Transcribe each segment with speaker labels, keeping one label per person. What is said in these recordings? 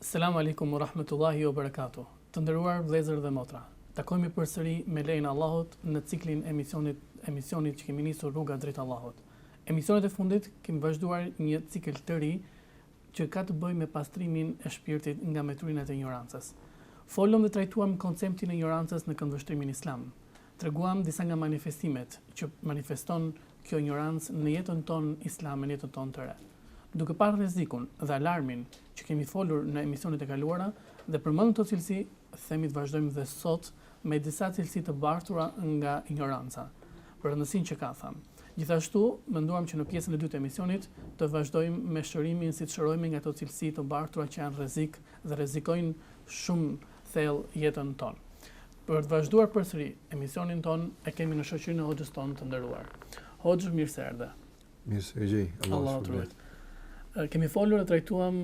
Speaker 1: Selam Alejkum wa Rahmetullahi wa Berekatuh Të nderuar vëllezër dhe motra Takohemi përsëri me lejen e Allahut në ciklin e emisionit emisionit që kemi nisur Rruga drejt Allahut. Emisionet e fundit kemi vazhduar një cikël të ri që ka të bëjë me pastrimin e shpirtit nga mbeturinat e injorancës. Folëm dhe trajtuam konceptin e injorancës në këndvështrimin islam. Treguam disa nga manifestimet që manifeston kjo injorancë në jetën tonë islame, në jetën tonë të re. Duke parë rrezikun dhe alarmin që kemi folur në emisionet e kaluara dhe përmendëm këto cilësi, themi të vazhdojmë dhe sot me disa cilësi të bartura nga injoranca, për rëndësinë që ka, thamë. Gjithashtu, menduam që në pjesën e dytë të emisionit të vazhdojmë me shërimin si të shërohemi nga këto cilësi të bartura që janë rrezik dhe rrezikojnë shumë thellë jetën tonë. Për të vazhduar përsëri emisionin tonë e kemi në shoqërinë e Hoxhës tonë të nderuar. Hoxhë, mirë se erdhe.
Speaker 2: Mirë se të gjej.
Speaker 1: Allahu të ruajt. Kemi folur e trajtuam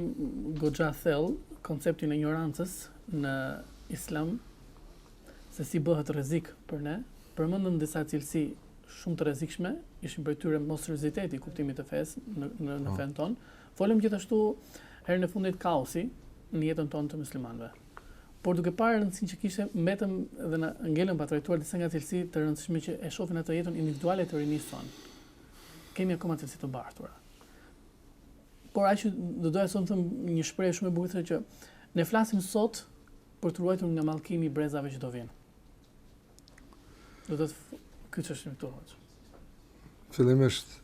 Speaker 1: goxha thellë konceptin e injorancës në Islam se si bëhet rrezik për ne. Përmendëm disa cilësi shumë të rrezikshme, ishin prej tyre mosserioziteti i kuptimit të fesë në në, në po. fenë tonë. Folëm gjithashtu herën e fundit kaosi në jetën tonë të muslimanëve. Por duke parë rëndësinë që kishte, mbetëm dhe na ngelën pa trajtuar disa nga cilësi të rëndësishme që e shohim ato në jetën individuale të rinisë sonë. Kemi akoma cilësi të bartura. Por ajo që do doja të them një shprehje shumë e bukur thotë që ne flasim sot për të ruajtur nga mallkimi i brezave që do vijnë. Do të thotë kjo që është një të hoxhë.
Speaker 2: Fillimisht,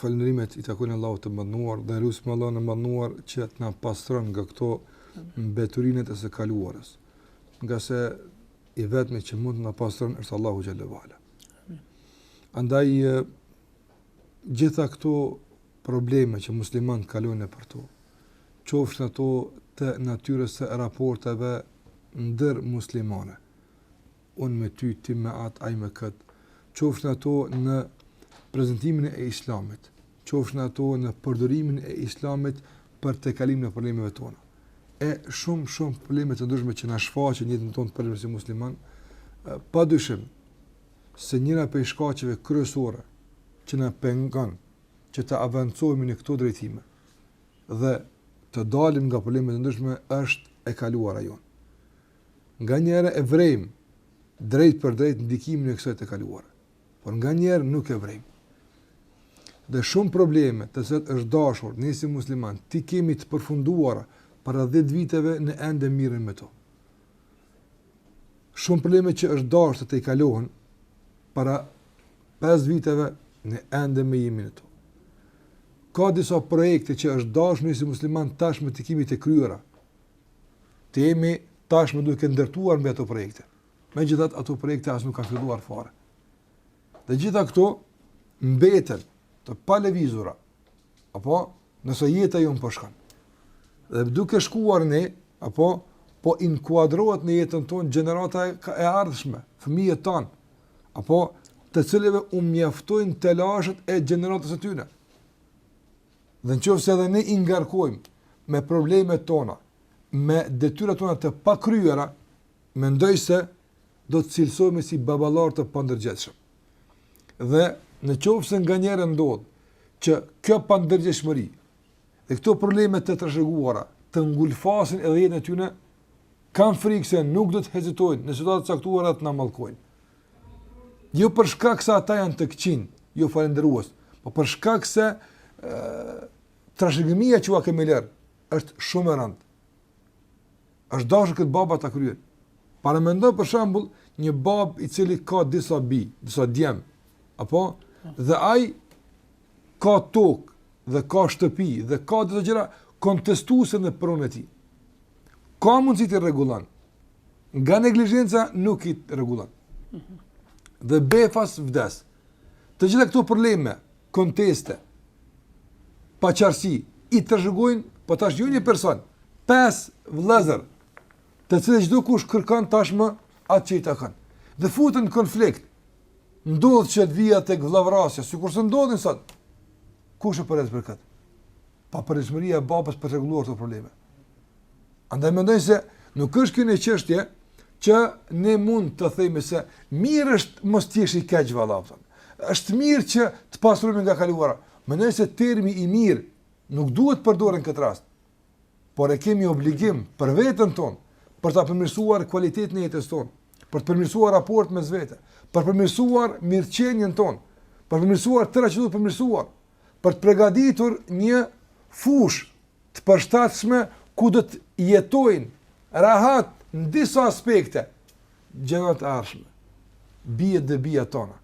Speaker 2: falënderimet i takojnë Allahut të Madhëruar dhe e lusim Allahun e Madhëruar që të na pastron nga këto mbeturinet e së kaluarës. Ngase i vetmi që mund të na pastron është Allahu xhel-le ue ala. Andaj gjitha këto probleme që muslimanët kalojnë nëpër to, qofshin ato të natyrës së raporteve ndërmuslimane, unë me ty, ti me atë, ai me këtë, qofshin ato në prezantimin e Islamit, qofshin ato në përdorimin e Islamit për tejkalimin e problemeve tona. E shumë shumë probleme të ndryshme që na shfaqen në jetën tonë si muslimanë, padyshim se njëra prej shkaqeve kryesore që na pengon që të avancohemi në këto drejtime dhe të dalim nga probleme të ndryshme është e kaluara jonë. Nganjëherë e vërejmë drejtpërdrejt ndikimin e kësaj të kaluara, por nganjëherë nuk e vërejmë. Dhe shumë probleme të cilat është dashur ne si muslimanë, t'i kemi të përfunduara para 10 viteve ne ende merremi me to. Shumë probleme që është dashur të tejkalohen para 5 viteve ne ende më jemi në to. Ka disa projekte që është dashur ne si muslimanë tashmë t'i kemi të kryera. Të jemi tashmë duke ndërtuar mbi ato projekte. Megjithatë ato projekte as nuk kanë filluar fare. Dhe të gjitha këto mbeten të palëvizura, apo Nëse jeta jonë po shkon. Dhe duke shkuar ne, apo po inkuadrohet në jetën tonë gjenerata e ardhshme, fëmijët tanë, apo të cilëve u mjaftojnë telashet e gjeneratës së tyne. Dhe në qoftë se edhe ne i ngarkojmë me problemet tona, me detyrat tona të pakryera, mendoj se do të cilësohemi si baballarë të pandërgjegjshëm. Dhe në qoftë se nganjëherë ndodh që kjo pandërgjegjshmëri dhe këto probleme të trashëguara ta ngulfasin edhe jetën e tyne, kam frikë se nuk do të hezitojnë në situata të caktuara të na mallkojnë. Jo për shkak se ata janë të këqinj, jo falënderues, por për shkak se trashëgimia që ua kemi lërë është shumë e rëndë. Është dashur këtë baba ta kryejë. Paramendo për shembull një babë i cili ka disa bij, disa djem, apo dhe ai ka tokë dhe ka shtëpi dhe ka disa gjëra kontestuese në pronën e tij. Ka mundësi t'i rregullon. Nga neglizhenca nuk i rregullon. Dhe befas vdes. Të gjitha këto probleme konteste, paqarësi, i trashëgojnë, po tash jo një person, pesë vëllezër, të cilët çdokush kërkon tashmë atë që i takon. Dhe futen në konflikt, ndodhë që të vijë te vëllavrasja, sikurse ndodhin sot, kush është përgjegjës për këtë? Papërgjegjshmëria e babës për t'i rregulluar këto probleme. Andaj mendoj se nuk është kjo një çështje që ne mund të themi se mirë është mos të jesh i keq valla. Është mirë që të pastrohemi nga e kaluara. Mendoj se termi i mirë nuk duhet përdorur në këtë rast. Por e kemi obligim për veten tonë për ta përmirësuar cilësinë e jetës tonë, për të përmirësuar raportin me veten, për të përmirësuar mirëqenien tonë, për të përmirësuar tërë atë që duhet përmirësuar, për të përgatitur një fush të përshtatshme ku do të jetojnë rehat në disa aspekte gjeneratat e ardhshme, bijtë dhe bijat tona.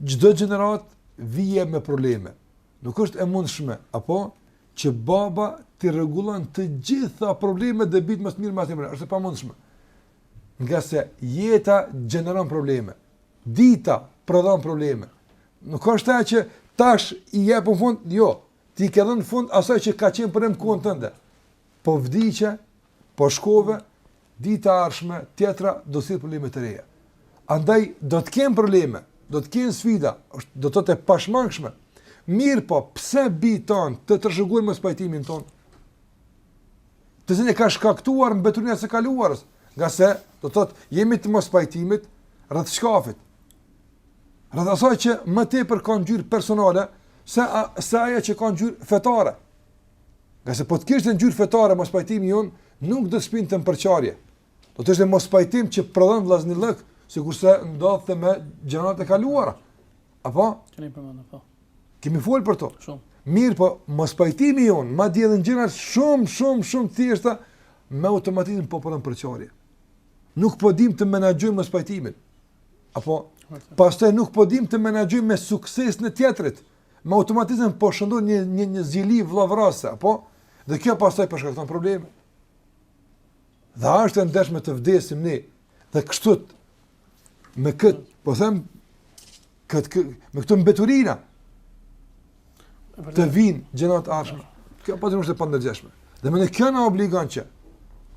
Speaker 2: Çdo gjeneratë vjen me probleme. Nuk është e mundshme, apo, që baba t'i rregullon të gjitha problemet dhe bitë më të mirë më të mirë. është e pamundshme. Ngase jeta gjeneron probleme. Dita prodhon probleme. Nuk është ta që tash i jep fund, jo, Ti i ke dhënë fund asaj që ka qenë problem në kohën tënde. Po vdiqe, po shkove, dita e ardhshme tjetra do të sjellë probleme të reja. Andaj do të ketë probleme, do të ketë sfida, është do të thotë e pashmangshme. Mirëpo, pse bijtë tanë të trashëgojnë mospajtimin tonë? Të cilin e ka shkaktuar mbeturina e së kaluarës, ngase do të thotë jemi të mospajtimit rreth çkafit. Rreth asaj që më tepër ka ngjyrë personale se a, se ajo që ka ngjyrë fetare. Ngase po të kishte ngjyrë fetare mospajtimi jonë, nuk do të shpinte në përçarje. Do të ishte mospajtim që prodhon vllaznillëk, sikurse ndodhte me gjeneratat e kaluara. Apo?
Speaker 1: Keni përmendur po.
Speaker 2: Kemi fol për to.
Speaker 1: Shumë.
Speaker 2: Mirëpo, mospajtimi jonë, madje edhe gjëra shumë shumë shumë të thjeshta me automatizëm po prodhon përçarje. Nuk po dim të menaxhojmë mospajtimin. Apo, pastaj nuk po dim të menaxhojmë me suksesin e tjetrit. Me automatizëm po shndërron një, një, një zili vëllavrasëse, apo? Dhe kjo pastaj po shkakton probleme. Dhe është e ndershme të vdesim ne. Dhe kështu, me këtë, po them, këtë, këtë, me këtë mbeturina, të vijnë gjeneratat e ardhshme. Kjo patjetër është e pandërgjegjshme. Dhe me thënë kjo na obligon që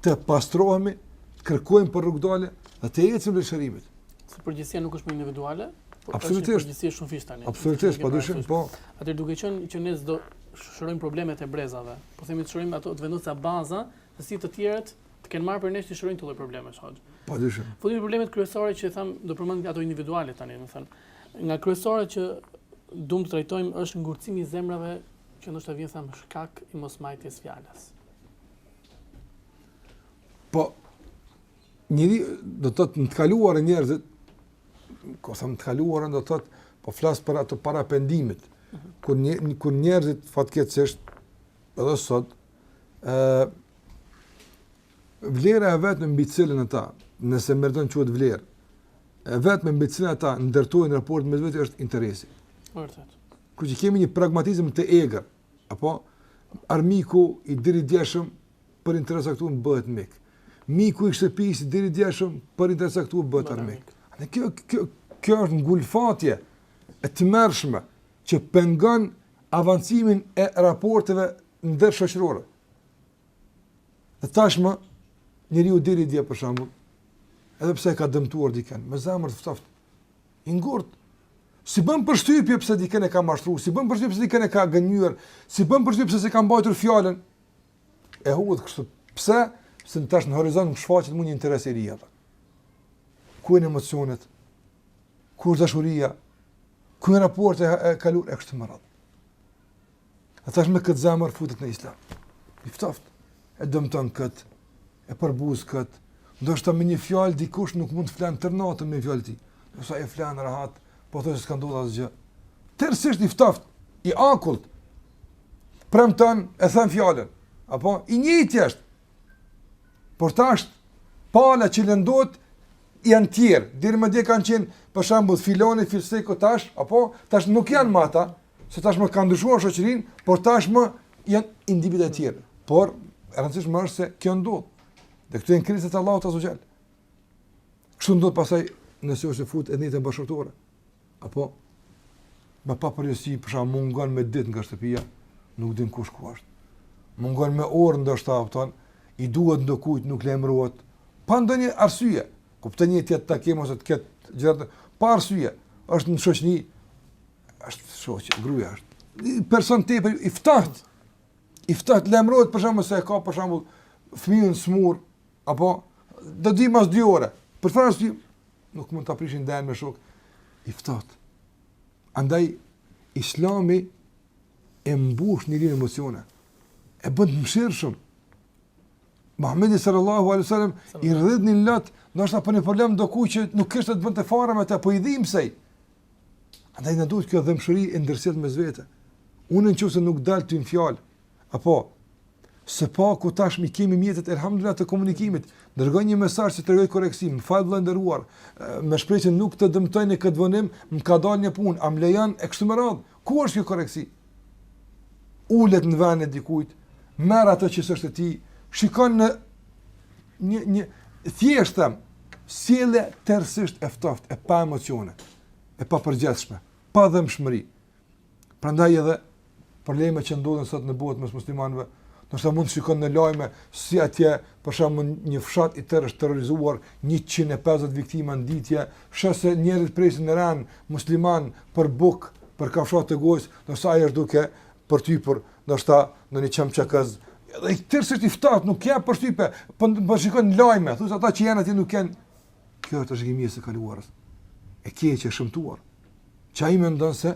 Speaker 2: të pastrohemi, të kërkojmë për rrugëdalje dhe të ecim drejt shërimit.
Speaker 1: Se përgjegjësia nuk është më individuale,
Speaker 2: por
Speaker 1: është përgjegjësi e shumëfishtë tani.
Speaker 2: Absolutisht, pa dyshim, po.
Speaker 1: Atëherë duke qenë që ne s'do shërojmë problemet e brezave, po themi të shërojmë ato të vendosim baza, dhe siç të tjerët të kenë marrë për ne të shërojnë këto problemet, sot. Pa dyshim.
Speaker 2: Po, një
Speaker 1: ndër problemet kryesore që thamë, do përmend ato individuale tani, me thënë. Nga kryesore që duam të trajtojmë është ngurtësimi i zemrave që ndoshta vjen thamë shkak i mosmbajtjes fjalës.
Speaker 2: Po njeri do të thotë në të kaluarën njerëzit, kur them në të kaluarën do të thotë po flas për ato para pendimit, kur një, kur njerëzit fatkeqësisht edhe sot ë Vlera e vetme mbi të cilën ata, nëse meriton të quhet vlerë, e vetme mbi të cilën ata ndërtojnë raport mes veti është interesi.
Speaker 1: Vërtet.
Speaker 2: Kurse kemi një pragmatizëm të egër, apo armiku i deridjeshëm për interes aktual bëhet mik. Miku i shtëpisë i deridjeshëm për interes aktual bëhet armik. Dhe kjo, kjo, kjo është ngulfatje e tmerrshme që pengon avancimin e raporteve ndërshoqërore. Dhe tashmë njeriu deri dje për shembull, edhe pse e ka dëmtuar dikën, me zemër të ftoft, i ngurtë, s'i bën përshtypje pse dikën e ka mashtruar, s'i bën përshtypje pse dikën e ka gënjyer, s'i bën përshtypje pse s'e ka mbajtur fjalën. E hudh kështu. Pse? Se tash në horizont shfaqet mund një interes i ri apo. Ku janë emocionet? Ku është dashuria? Ku janë raportet e kaluara e kështu me radhë? Dhe tash me këtë zemër futet në islam. I ftoht, e dëmton kët, e përbuz kët. Ndoshta me një fjalë dikush nuk mund të flan tërë natën me fjalë të tij. Sa e flan rahat, po thotë s'ka ndodhur asgjë. Tërësisht i ftoht, i akullt. Premton, e thën fjalën. Apo i njëjti është. Por tash pala që lëndohet janë tjerë. Deri më dje kanë qenë për shembull filani, fisteku tash, apo tash nuk janë më ata, se tashmë kanë ndryshuar shoqërinë, por tashmë janë individë të tjerë. Por e rëndësishme është se kjo ndodh. Dhe këtu janë krizat, Allahu na ruajt. Kështu ndodh pasaj nëse është fut edhe te bashkëshortët. Apo me papërgjegjësi, për shembull mungon me dit nga shtëpia, nuk din kush ku është. Mungon me orë ndër shtapëton, i duhet dikujt, nuk lajmërohet, pa ndonjë arsye, kupton të ketë takim, ose të këtij gjërat, pa arsye, është në shoqni, Është shoqë, gruja është. Person tepër i ftohtë. I ftohtë lajmërohet për shembull se ka për shembull fëmijën smur apo do vij mas 2 orë. Për farë se nuk mund ta prish ndejën me shok i ftohtë. Andaj Islami e mbush njerinë me emocione, e bën të mëshirshëm. Muhammedi sallallahu alaihi sallam i rridhnin lot, ndoshta për një problem diku që nuk kishte të bënte fare me të, po i dhimsej. Andaj na duhet kjo dhembshuri e ndërsjellë mes vete. Unë në qoftë se nuk dal ty në fjalë, apo së paku tashmë i kemi mjetet elhamdulilah të komunikimit, dërgoj një mesazh që tregoj korrektësi, më fal vëlla i nderuar, më shpresoj nuk të dëmtoj në këtë vonim, më ka dalë një punë, a më lejon e kështu me radhë. Ku është kjo korrektësi? Ulet në vend të dikujt, merr atë që s'është e tij, shikon në një një thjesht them, sjellje tërësisht e ftoht, e pa emocione, e papërgjegjshme, pa dhembshmëri. Prandaj edhe problemet që ndodhin sot në botë mes muslimanëve Ndoshta mund të shikon në lajme si atje për shembull një fshat i tërë është terrorizuar, 150 viktima në ditë, sheh se njerëzit presin në rend musliman për buk, për kafshatë të gojës, ndërsa ai është duke përtypur, ndoshta ndonjë çamçakëz. Dhe tërësisht i ftohtë, nuk ka përshtypje, po po shikon lajme, thotë ata që janë atje nuk kanë Kjo është trashëgimia e së kaluarës. E keqe, e shëmtuar. Që ai mendon se,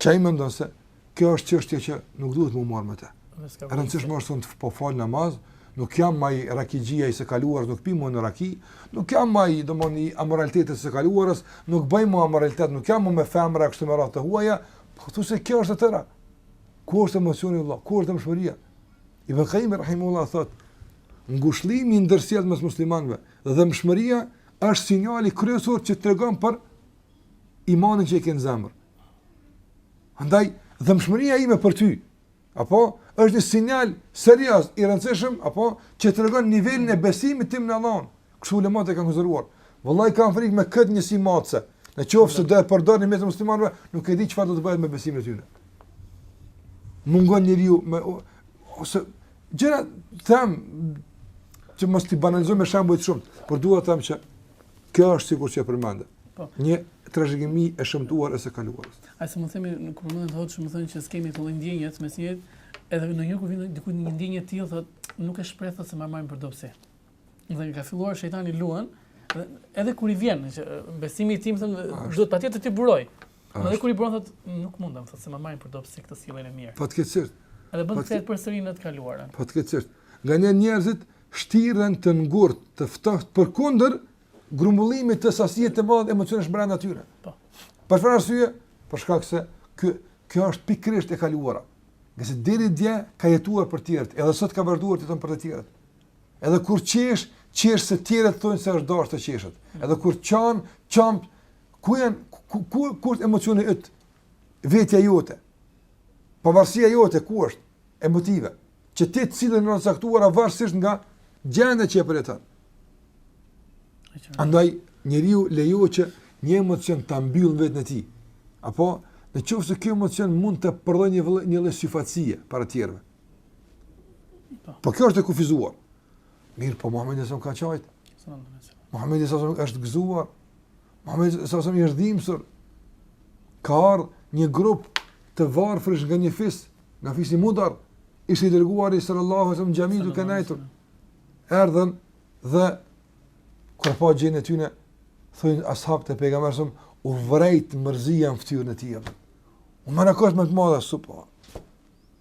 Speaker 2: që ai mendon se kjo është çështje që nuk duhet me u marr me të. E rëndësishme është që po fal namaz, nuk jam më ai rakixhia i së kaluarës, nuk pi më raki, nuk jam më ai demon i amoralitetit së kaluarës, nuk bëj më amoralitet, nuk jam më me femra kështu me radhë të huaja, po thotë se kjo është e tëra. Ku është emocioni vëlla? Ku është dhembshmëria? Ibn Qayyim rahimullah thot, ngushllimi i ndërsjellë mes muslimanëve dhe dhemshmëria është sinjali kryesor që tregon për imanin që e ke në zemër. Andaj dhëmshmëria ime për ty, apo është një sinjal serioz i rëndësishëm, apo që tregon nivelin e besimit tim në Allahun, Kështu ulemat e kanë konsideruar. Vëllai kam frikë me këtë njësi matëse. Në qoftë se do e përdorin mes muslimanëve, nuk e di çfarë do të bëhet me besimin e tyre. Mungon njeriu me ose gjëra them që mos ti banalizoj me shembuj të shumtë, por dua të them që kjo është sikur që e përmende. Po. Një trashëgimi e shëmtuar e së kaluarës.
Speaker 1: Ai se më themi në kurrë thotë, më thonë që s'kemi atë lloj ndjenje mes nesh, edhe në qoftë kur vjen diku një ndjenjë e tillë thotë nuk e shpreh thotë se më marrin për dobësi. Dhe ka filluar shejtani luan, edhe kur i vjen, që besimi im thonë, duhet patjetër t'i buroj. Ashtë. Edhe kur i buron thotë, nuk mundem, thotë se më marrin për dobësi këtë sjelljen e mirë.
Speaker 2: Fatkeqësisht.
Speaker 1: Edhe bën kthen përsëri në të kaluarën.
Speaker 2: Fatkeqësisht. Nganjëherë njerëzit shtiren të ngurt, të ftohtë përkundër grumbullimit të sasisë të madhe emocionesh brenda tyre. Po. Për çfarë arsye? Për shkak se ky kjo është pikërisht e kaluara. Nëse deri dje ka jetuar për të tjerët, edhe sot ka vazhduar të jeton për të tjerët. Edhe kur qesh, qesh se tjerët thonë se është dashur të qeshët. Mm. Edhe kur qan, qan ku janë ku ku ku është emocioni yt? Vetja jote. Pavarësia jote ku është? Emotive. Që ti të silleni në caktuar varësisht nga gjendja që e përjeton. Andaj njeriu lejon që një emocion ta mbyll vetën e tij. Apo në qoftë se ky emocion mund të prodhojë një një lloj situate para të tjerëve. Po. po kjo është e kufizuar. Mirë, po Muhamedi a.s. ka qajt? Muhamedi a.s. është gëzuar? Muhamedi a.s. i është dhimbsur? Ka ardhur një grup të varfërish nga një fis, nga fisi Mudar, ishte i dërguari sallallahu alaihi wasallam n'xhami duke nejtur. Erdhën dhe kur pa gjendjen e tyne, thonë ashabët e pejgamberit, u vrejt mërzia në fytyrën e tij. U marakosh më të madhe supo.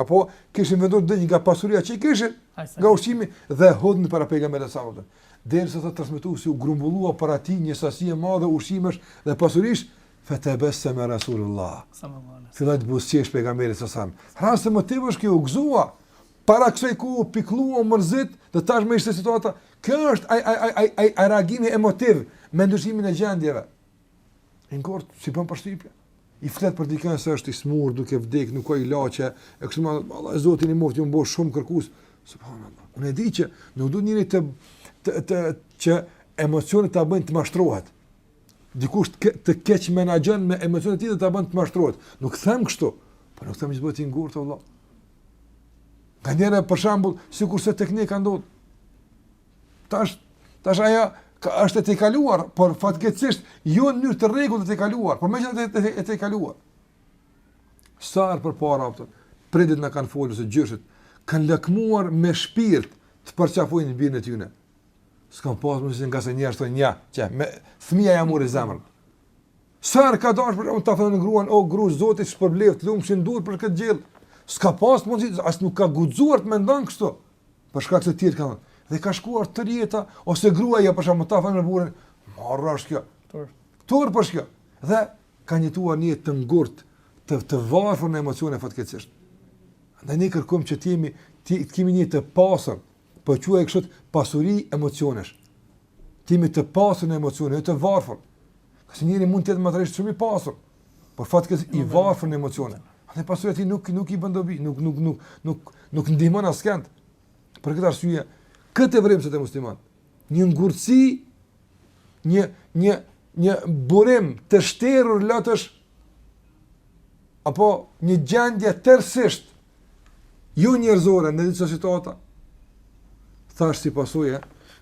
Speaker 2: Apo kishin vendosur diç nga pasuria që i kishin, nga ushqimi dhe hodhën para pejgamberit sallallahu alajhi wasallam. Derisa thot transmetuesi u grumbullua para tij një sasi e madhe ushqimesh dhe pasurish, fatabassama rasulullah sallallahu alajhi wasallam. Filloi të buzëqesh pejgamberi sallallahu alajhi wasallam. Rast emotiv është që u gëzua para kësaj u pikllua u mërzit dhe tash ndryshe situata. Kjo është ai ai ai ai ai reagimi emotiv me ndryshimin e gjendjeve. Inkort, s'i bën përshtypje. I flet për dikën se është i smur, duke vdekë, nuk ka ilaçe, e kështu me radhë, Allah e Zoti i ndihmoftë, u bo shumë kërkues. Subhanallahu. Unë e di që nuk duhet njeri të të të që emocionet ta bëjnë të mashtrohet. Dikush të, të keq menaxhon me emocionet e tij ta bëjnë të mashtrohet. Nuk them kështu, por nuk them që bëhet i ngurtë vëlla. Nganjëherë për shembull, sikurse te ne ka ndodh. Tash, tash ajo ka, është e tejkaluar, por fatkeqësisht, jo në mënyrë të rregullt e tejkaluar, por me gjithë të të tejkaluar. Sa herë përpara, ato, prindit na kanë folur se gjyshit, kanë lakmuar me shpirt të përqafojnë fëmijën e tyne. S'ka pasë mundësi ngase njerëzit thonë ja, që me fëmija ia mori zemrën. Sa herë ka dashë për t'i thënë gruas, o gru, Zoti t'shpërbleftë, të lumshin durt për këtë gjellë. S'ka pasë mundësi as nuk ka guxuar të mendon kështu. për shkak se të tjerët kanë thënë. Dhe ka shkuar tërë jeta ose gruaja për t'ia thënë burrit, marre është kjo. Turp. Turp është kjo. Dhe kanë jetuar një jetë të ngurtë, të të varfër në emocione fatkeqësisht. Andaj ne kërkojmë që të jemi të kemi një jetë të pasur, po quaj kështu pasuri emocionesh. Të jemi të pasur në emocione, jo të varfër. Se njeri mund të jetë materialisht shumë i pasur, por fatkeqësisht i varfër në emocione. Andaj pasuria e tij nuk, nuk i bën dobi, nuk, nuk, nuk, nuk, nuk ndihmon askënd. Për këtë arsye, këtë e vrejmë se te muslimanët. Një ngurtësi, një, një, një burim të shterur lotësh apo një gjendje tërësisht jo njerëzore në disa situata, thashë si pasojë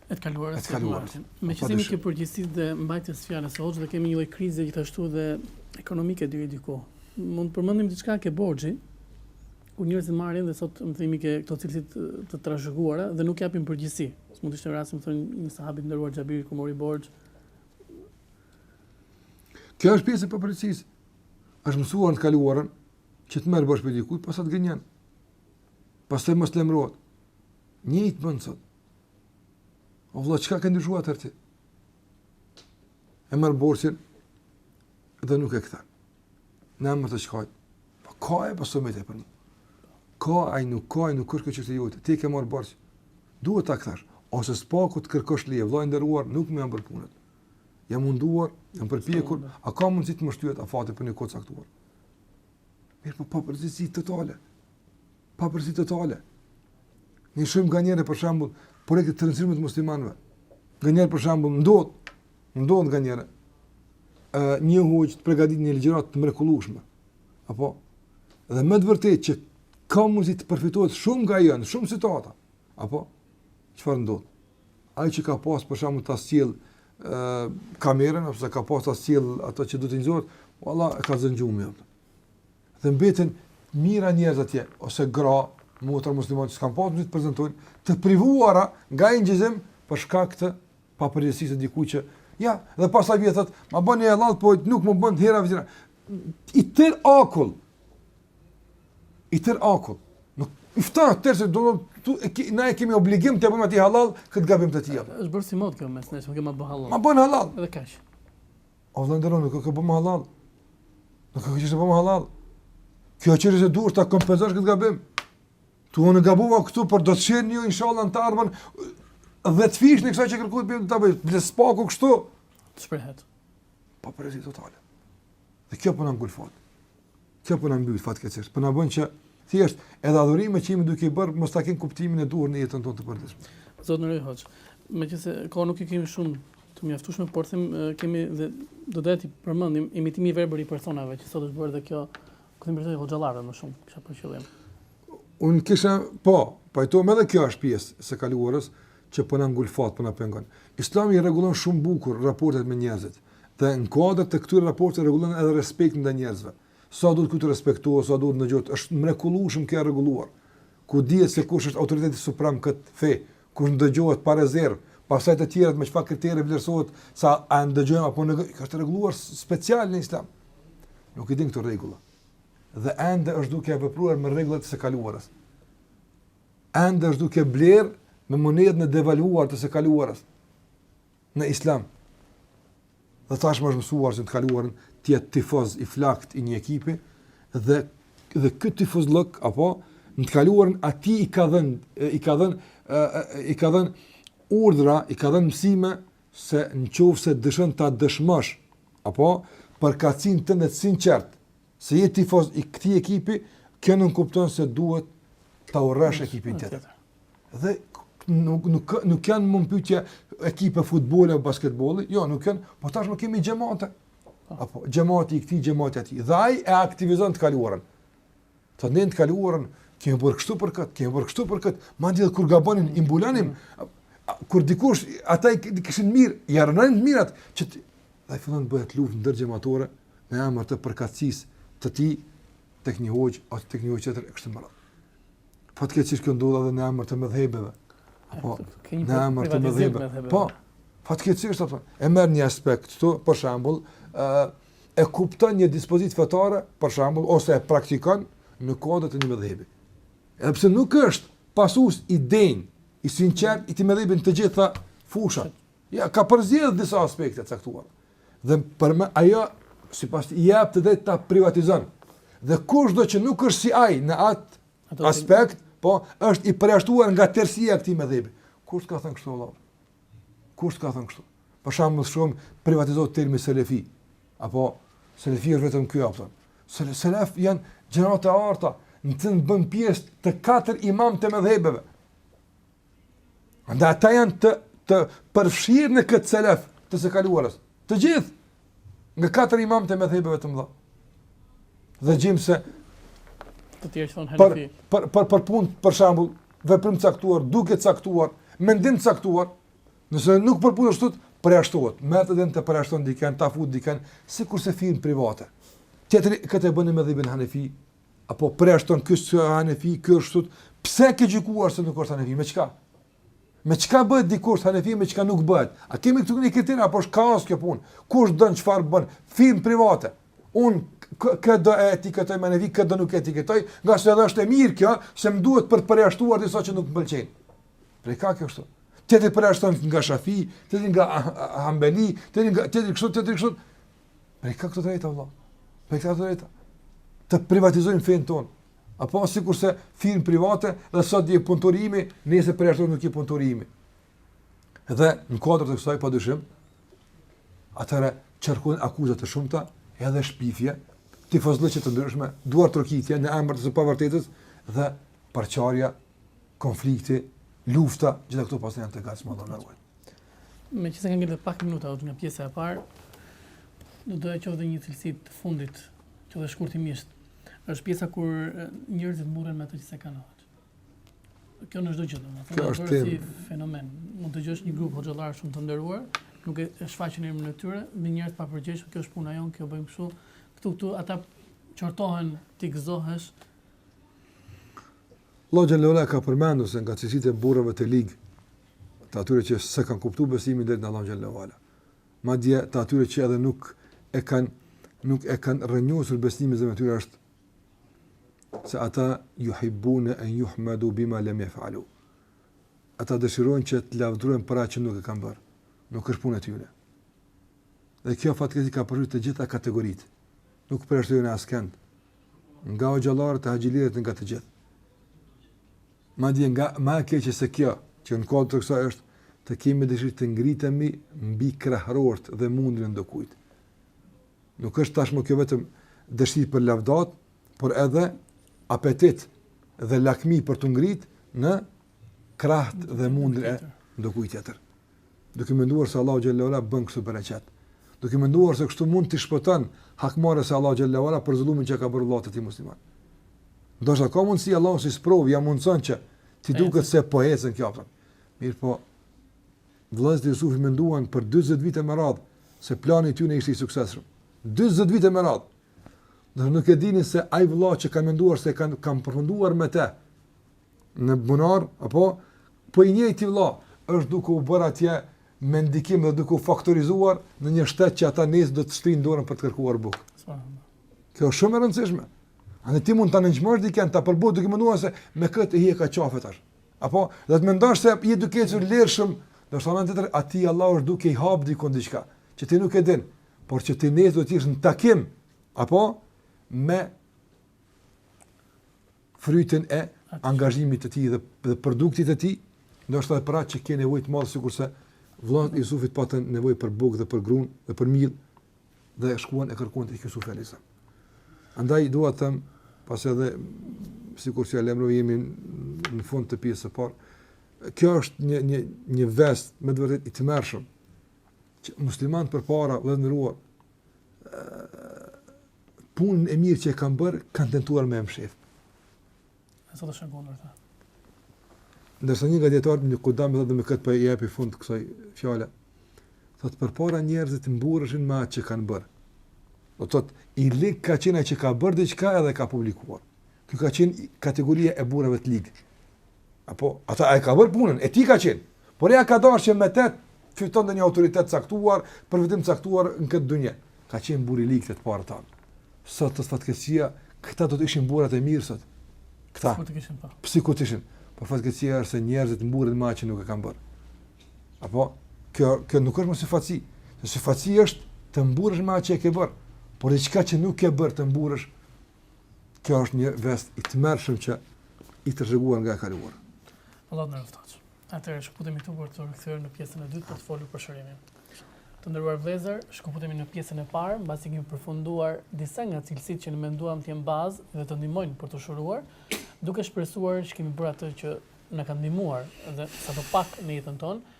Speaker 1: e të kaluarës.
Speaker 2: E të kaluarës.
Speaker 1: Me që themi që përgjegjësisë dhe mbajtjes së fjalës hoxhë dhe kemi një lloj krize gjithashtu dhe ekonomike deri diku. Mund të përmendim diçka ke borxhi, ku njerëzit marrin dhe sot më themi ke këto cilësit të trashëguara dhe nuk japin përgjegjësi. Si mund të ishte rasti me thënë një sahabi të nderuar Xhabiri ku mori borxh,
Speaker 2: Kjo është pjesë e papërgjegjësisë. është mësuar në të kaluarën, që të merr borxh prej dikujt, pastaj ta gënjen. Pastaj mos të lajmrohet. Njëjtë bën sot. O vëlla, çka ka ndryshuar te ti? E merr borxhin, dhe nuk e kthen. Në emër të çkajt. Po ka ai, po se më tepër se mu. Ka ai, nuk ka ai, nuk është kjo çështje jote. Ti ke marrë borxhin. Duhet ta kthesh. Ose s'paku të kërkosh leje. Vëlla i nderuar, nuk më janë bërë punët. Jam munduar, jam përpjekur, a ka mundësi të më shtyhet afati për një kohë të caktuar? Mirëpo papërgjegjësi totale. Papërgjegjësi totale. Ne shohim nganjëherë, për shembull, prekje të rëndësishme të muslimanve. Nganjëherë, për shembull, ndodh, ndodh nganjëherë, një hoxhë të pregadit një ligjëratë të mrekullueshme. Apo? Dhe me të vërtetë që ka mundësi të përfitohet shumë nga ajo në, shumë situata. Apo? Çfarë ndodh? Ai që ka pas për shembull ta sjellë kamerën ose ka pas t'i sjellë ato që duhet të inçizohet, valla e ka zënë gjumi. Dhe mbetën mijëra njerëz atje ose gra, motra muslimane që s'kan pas mundësi të prezantojnë, të privuara nga inçizimi për shkak të papërgjegjësisë së dikujt që ja, dhe pas sa vjet thotë, ma bën hallall, po nuk më bën hera vizita. I tër akull. I tërë akull. Nuk i intereson atë se, do të thotë, na e kemi obligim t'ia bëjmë atë hallall këtë gabim të tij.
Speaker 1: Është bërë si modë kjo mes nesh, nuk e ma bën hallall.
Speaker 2: Ma bën hallall.
Speaker 1: Edhe kaq.
Speaker 2: O vëllai nderuar, nuk e ke bëma hallall. Nuk e ke qenë bëma hallall. Kjo që është, e duhet ta kompenzosh këtë gabim. Tu unë gabova këtu por do të shihni ju inshallah në të ardhmen 10 fish në kësaj që kërkohet bëjmë ta bëjë. Bile së paku
Speaker 1: kështu. Shprehet.
Speaker 2: Papërgjegjësi totale. Dhe kjo po na ngulfat. Kjo po na mbyt fatkeqësisht. Po na bën që thjesht edhe adhurimet që jemi duke i bërë mos ta kenë kuptimin e duhur në jetën tonë të
Speaker 1: përditshme. Zoti nderuar hoxhë. Megjithëse koha nuk i kemi shumë të mjaftueshme, por them kemi dhe do të t'i përmendim imitimi i verbër i personave që sot është bërë dhe kjo ku them se hoxhallarë më shumë, kisha për qëllim.
Speaker 2: Unë kisha po, pajtohem edhe kjo është pjesë e së kaluarës që po na ngulfat, po na pengon. Islami i rregullon shumë bukur raportet me njerëzit. Dhe në kuadër të këtyre raporteve rregullon edhe respektin ndaj njerëzve. Sa duhet ky të respektohet, sa duhet ndëgjohet, është mrekullueshëm kjo e rregulluar, ku dihet se kush është autoriteti suprem në këtë fe, kush ndëgjohet pa rezervë, pastaj të tjerët me çfarë kriteri vlerësohet se a e ndëgjojmë apo nuk, kjo është e rregulluar special në Islam. Nuk i din këto rregulla. Dhe ende është duke vepruar me rregullat e së kaluarës. Ende është duke blerë me monedhën e devaluar të së kaluarës. në Islam. Dhe tashmë është mësuar që në të kaluarën të jetë tifoz i flaktë i një ekipi dhe dhe ky tifozllëk apo në të kaluarën atij i ka dhën i ka dhën i ka dhën urdhra, i ka dhën mësime se në qoftë se dëshiron ta dëshmosh apo përkatësinë tënde sinqertë Se je tifoz i këtij ekipi, kjo nënkupton se duhet ta urresh ekipin tjetër. Dhe nuk nuk nuk janë në pyetje ekipe futbolli apo basketbolli, jo, nuk janë, po tashmë kemi xhamate. Apo xhamati i këtij, xhamati i atij. Dhe ai e aktivizon të kaluarën. Thotë në të kaluarën, kemi bërë kështu për kët, kemi bërë kështu për kët, madje kur gabonin i mbulonim, kur dikush ata i kishin mirë, ia rrënonim të mirat që dhe fillon të bëhet luftë ndërxhematore në emër të përkatësisë të tij tek një hoxhë ose tek një hoxhë tjetër e kështu me radhë. Fatkeqësisht kjo ndodh edhe në emër të medhhebeve. Apo në emër të medhhebeve. Po. Fatkeqësisht apo e merr një aspekt këtu, për shembull, ë e kupton një dispozitë fetare, për shembull, ose e praktikon në kuadër të një medhhebi. Edhe pse nuk është pasues i denjë, i sinqertë, i atij medhhebi në të gjitha fushat, Ia ka përzgjedh disa aspekte të caktuara. Dhe për më, ajo sipas tij i jap të drejtë ta privatizojë. Dhe kushdo që nuk është si ai në atë aspekt, po është i përjashtuar nga tërësia e këtij medhhebi. Kush ka thënë kështu vëlla? Kush ka thënë kështu? Për shembull shumë privatizohet termi selefi. Apo selefi është vetëm ky apo? Selef janë gjeneratat e arta, në të bën pjesë të katër imamët e medhhebeve. Andaj ata janë të, të përfshirë në këtë selef të së kaluarës. Të gjithë, nga katër imamët e medhhebeve të mëdha. Dhe gjejmë se
Speaker 1: të tjerët thonë
Speaker 2: selefi.
Speaker 1: Për,
Speaker 2: për, për, për punë, për shembull, veprim të caktuar, dukje të caktuar, mendim të caktuar, nëse nuk përputhet ashtu, përjashtohet. Me të drejtën ta përjashton dikënd, ta fut dikënd, sikurse firmë private. Tjetri, këtë e bën me medhhebin hanefi, Apo përjashton ky s'është hanefi, ky është kështu. Pse ke gjykuar se nuk është hanefi? Me çka? Me çka bëhet dikush hanefi, me çka nuk bëhet? A kemi këtu një kriter apo është kaos kjo punë? Kush don çfarë bën? Firmë private. Unë kë do e etiketoj me hanefi, kë do nuk e etiketoj, ngase edhe është e mirë kjo, se më duhet për të përjashtuar disa që nuk më pëlqejnë. Prej ka kjo kështu. Tjetri përjashton nga Shafi, tjetri nga Hanbeli, tjetri nga, tjetri kështu, tjetri kështu. Prej ka këto të drejta, vëlla. Prej ka këto të drejta. Të privatizojmë fenë tonë. Apo sikurse firmë private dhe sot je punëtor imi, nesër përjashton, nuk je punëtor imi. Dhe në kuadër të kësaj, pa dyshim, atëherë qarkullojnë akuza të shumta, edhe shpifje, tifozllëqe të ndryshme, duartrokitje në emër të së pavërtetës dhe përçarja, konflikti, lufta, gjitha këto pasoja janë të gacë më dhe
Speaker 1: në Meqë se kanë ngel edhe pak minuta dhe nga pjesa e parë, do doja edhe një cilësi të fundit, qoftë dhe shkurtimisht, është pjesa kur njerëzit mburen me atë që s'e kanë hequr. Kjo ndodh gjithë, domethënë
Speaker 2: është
Speaker 1: si fenomen. Mund të gjësh një grup hoxhallarë shumë të nderuar, nuk e shfaqin emrin e tyre, vijnë njerëz papërgjegjshëm, kjo është puna jonë, ne po bëjmë kështu, këtu këtu ata qortohen t'i gëzohesh.
Speaker 2: Allahu xhele ue ala ka përmendu se nga cilësitë e robërve të ligë, të atyre që s'e kanë kuptuar besimin drejt në Allahun xhelle ue ala. Madje të atyre që edhe nuk e kanë nuk e kanë rrënjosur besimin e tyre është se ata juhibbune en juhmedu bima lem jefalu. Ata dëshirojnë që të lavdruen për atë që nuk e kanë bërë. Nuk është punë e tyre. Dhe kjo fatkeqësi ka përfshi të gjitha kategoritë. Nuk përjashtojmë askënd. Nga hoxhallarët e haxhilerët nga të gjithë. Madje edhe ma e keqe se kjo, që në kuadër të kësaj është të kemi dëshirë të ngritemi mbi krahërorët dhe mundin e ndokujt. Nuk është tashmë kjo vetëm dëshirë për lavdat, por edhe apetit dhe lakmi për t'u ngrit në krahët dhe mundin e ndokujt tjetër. duke menduar se Allahu xhelle ue ala bën kështu bereqet, duke menduar se kështu mund t'i shpëton hakmarrjes së Allahut xhelle ue ala për zullumin që ka bërë vllaut të tij musliman. Do të thotë ka mundsi Allahu si sprovë ja mundson që ti duket se po ecën kjo apo. Mirëpo. Vëllezërit e Jusufit menduan për 40 vite me radhë se plani i tyre ishte i suksesshëm. 40 vite me radhë. Dhe nuk e dinin se ai vëlla që ka menduar se kanë kanë përfunduar me të, në bunar, apo, po i njëjti vëlla është duke u bërë atje me ndikim dhe duke u faktorizuar në një shtet që ata nesër do të shtrijnë dorën për të kërkuar bukë. Kjo është shumë e rëndësishme. Andaj ti mund të nënçmosh dikënd, të përbuz duke mendua se me këtë e hjek qafe tash. Apo, dhe të mendash se je duke ecur mirë shumë, dhe në anën tjetër, atij Allahu është duke i hapë dikund diçka, që ti nuk e din, por që ti nesër do të jesh në takim, apo, me frytin e angazhimit të tij dhe dhe produktit të tij, ndoshta edhe për atë që ke nevojë të madhe sikurse vëllezërit e Jusufit patën nevojë për bukë dhe për grunë dhe për miell dhe e shkuan e kërkuan tek Jusufi alejhis selam. Andaj dua të them pas edhe sikur që lajmërova jemi në fund të pjesës së parë. Kjo është një një një ves me të vërtetë i tmerrshëm që muslimanët përpara i nderuar punën e mirë që e kanë bërë, kanë tentuar me e
Speaker 1: mshefë. E sot është e kundërta.
Speaker 2: Ndërsa një nga dijetarët në një Kudame, dhe dhe me këtë po i jepi fund kësoj fjale, thotë përpara njerëzit mburreshin me atë që kanë bërë. Do të thotë i lig ka qenë ai që ka bërë diçka edhe ka publikuar. Ky ka qenë kategoria e burrave të ligë. Apo, ai e ka bërë punën, e tij ka qenë. Por e ka nxjerrë që me të fiton ndonjë autoritet të caktuar, përfitim të caktuar në këtë dynja. Ka qenë burrë i lig te të parët tanë. Sot te fatkeqësia, këta do të ishin burrat e mirë sot. Këta. Po. Po sikur të ishin? Por fatkeqësia është se njerëzit mburren me atë që nuk e kanë bërë. Apo, kjo, kjo nuk është mosinqeritet. Se fatkeqësi është të mburresh me atë që e ke bërë. Por diçka që nuk ke bërë të mburresh, Kjo është një ves i tmerrshëm që i treguar nga e
Speaker 1: kaluara. Allahu na ruajttë. Atëherë, shkëputemi këtu për të rikthyer në pjesën e dytë për të folur për shërimin. Të nderuar vëllezër, shkëputemi në pjesën e parë, mbasi kemi përfunduar disa nga cilësitë që ne menduam të jenë bazë dhe të ndihmojnë për të shëruar, duke shpresuar që kemi bërë atë që na kanë ndihmuar edhe sado pak në jetën tonë,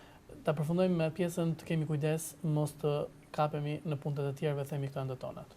Speaker 1: ta përfundojmë me pjesën të kemi kujdes mos të kapemi në punët e të tjerëve themi këndët tonët.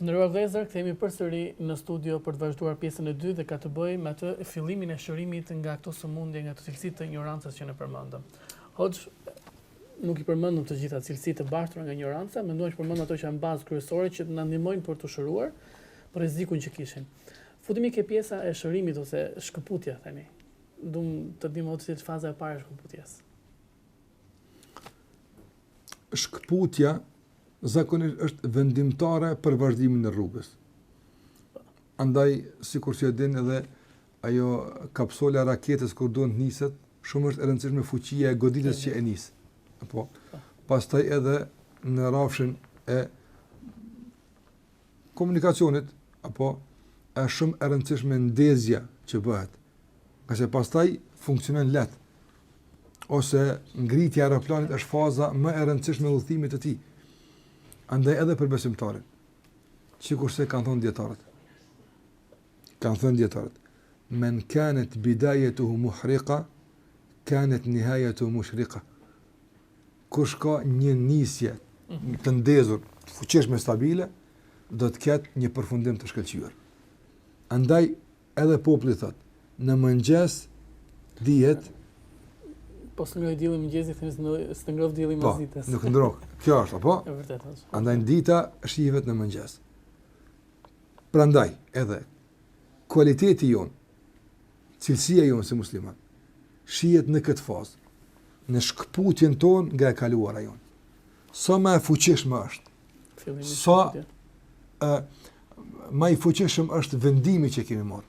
Speaker 1: Të nderuar vëllezër, kthehemi përsëri në studio për të vazhduar pjesën e dytë dhe ka të bëjë me atë fillimin e shërimit nga këto sëmundje, nga këto cilësi të injorancës që ne përmendëm. Hoxhë, nuk i përmendëm të gjitha cilësitë e mbetura nga injoranca, menduam që përmendëm ato që janë bazë kryesore që na ndihmojnë për të shëruar për rrezikun që kishin. Futemi ke pjesa e shërimit ose shkëputja themi. Duam të dimë hoxhë se faza e parë e shkëputjes.
Speaker 2: Shkëputja zakonisht është vendimtare për vazhdimin e rrugës. Andaj, sikur siç e din edhe ajo kapsolla e raketës kur do të niset, shumë është e rëndësishme fuqia e goditjes që e nis. Apo, pastaj edhe në rrafshin e komunikacionit, apo është shumë e rëndësishme ndezja që bëhet, ngase pastaj funksionon lehtë, ose ngritja e aeroplanit është faza më e rëndësishme e udhëtimit të tij. Andaj edhe për besimtarin, sikurse kanë thënë dijetarët. Kanë thënë dijetarët, "Men kanat bidayatuhu muhriqa, kanat nihayatuhu mushriqa." kush ka një nisje të ndezur, të fuqishme, stabile, do të ketë një përfundim të shkëlqyer. Andaj edhe populli thotë, në mëngjes dihet
Speaker 1: po s'ngrohu dielli i mëngjesit themi se nuk të ngroh dielli
Speaker 2: po,
Speaker 1: mëngjesit.
Speaker 2: Po, nuk ngroh. Kjo është apo?
Speaker 1: Është vërtet.
Speaker 2: Andaj dita shihet në mëngjes. Prandaj edhe kualiteti jonë Cilësia jonë si musliman shihet në këtë fazë, në shkëputjen tonë nga e kaluara jonë. Sa më e fuqishme është, sa e, ma i fuqishëm është vendimi që kemi marrë.